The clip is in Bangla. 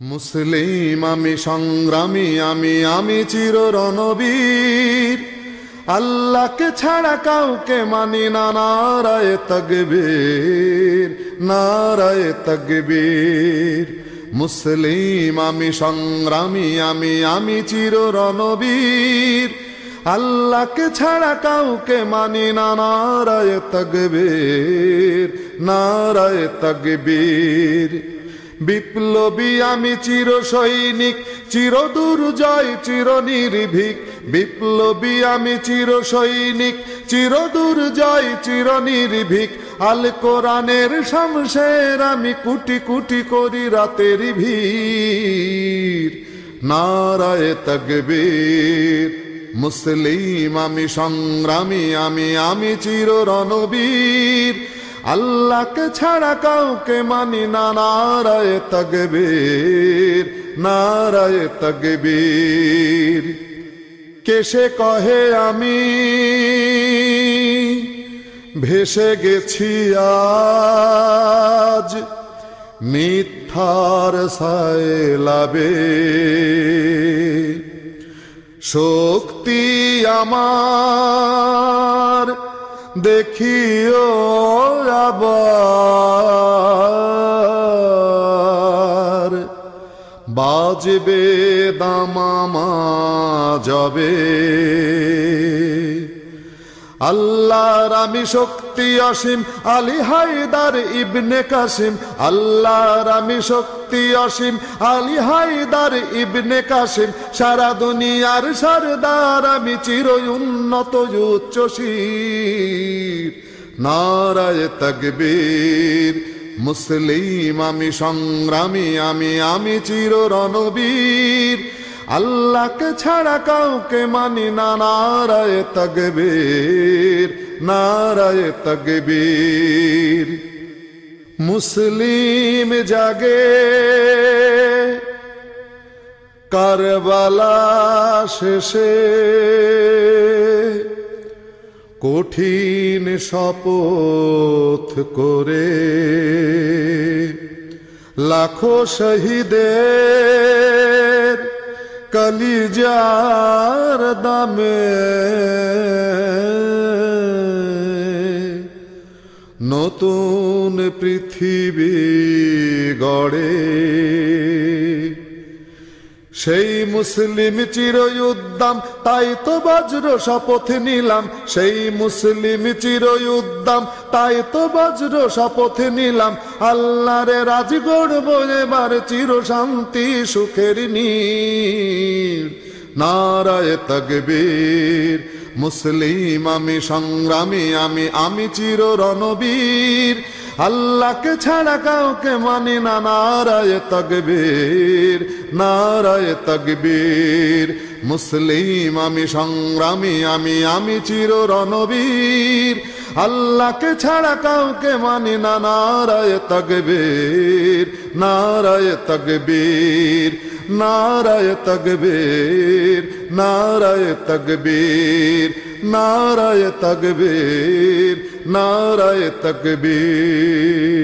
মুসলিম আমি সংগ্রামী, আমি আমি চির রণবীর আল্লাহকে ছাড়া কাউকে মানি না, নারায় তকবীর নারায় তকবীর। মুসলিম আমি সংগ্রামী, আমি আমি চির রণবীর আল্লাহকে ছাড়া কাউকে মানি না, নারায় তকবীর নারায় তকবীর। বিপ্লবী আমি চির সৈনিক, চির দুর্জয়, চির নির্ভীক। বিপ্লবী আমি চির সৈনিক, চির দুর্জয়, চির নির্ভীক। আল কোরআনের শামশের আমি কুটি কুটি করি রাতের ভিড়। নারায় তকবীর, মুসলিম আমি সংগ্রামী, আমি আমি চির রণবীর। আল্লাহকে ছাড়া কাউকে মানি না, নারায় তকবীর নারায় তকবীর। কেসে কহে, আমি ভেসে গেছি আজ মিথ্যার সায়লাবে। শক্তি আমার দেখিও আবার। বাজবে দামামা যাবে আল্লাহর আমি শক্তি অসীম, আলী হায়দার ইবনে কাসিম। আল্লাহর আমি শক্তি অসীম, আলী হায়দার ইবনে কাসিম। সারা দুনিয়ার সরদার আমি চির উন্নত, উচ্চ শির। নারায় তকবীর, মুসলিম আমি সংগ্রামী আমি আমি চির রণবীর। আল্লাহকে ছাড়া কাউকে মানি না, নারায় তগবীর নারায় তকবীর। মুসলিম জাগে কারবালা শেষে। কঠিন শপথ করে লাখো শহীদের কলিজার দামে। নতুন পৃথিবী গড়ে। সেই মুসলিম চির উদ্দাম তাই তো বজ্র শপথ নিলাম। সেই মুসলিম চির উদ্দাম তাই তো বজ্র শপথ নিলাম। আল্লাহরে রাজ গড়ব এবার চির শান্তি, সুখের নীড় নারায় তকবীর, মুসলিম আমি সংগ্রামী, আমি আমি চির রণবীর আল্লাহকে ছাড়া কাউকে মানি না, নারায় তকবীর নারায় তকবীর। মুসলিম আমি সংগ্রামী, আমি আমি চির রণবীর আল্লাহকে ছাড়া কাউকে মানি না, নারায় তকবীর নারায় তকবীর নারায় তকবীর নারায় তকবীর। নারায় তকবীর নারায় তকবীর।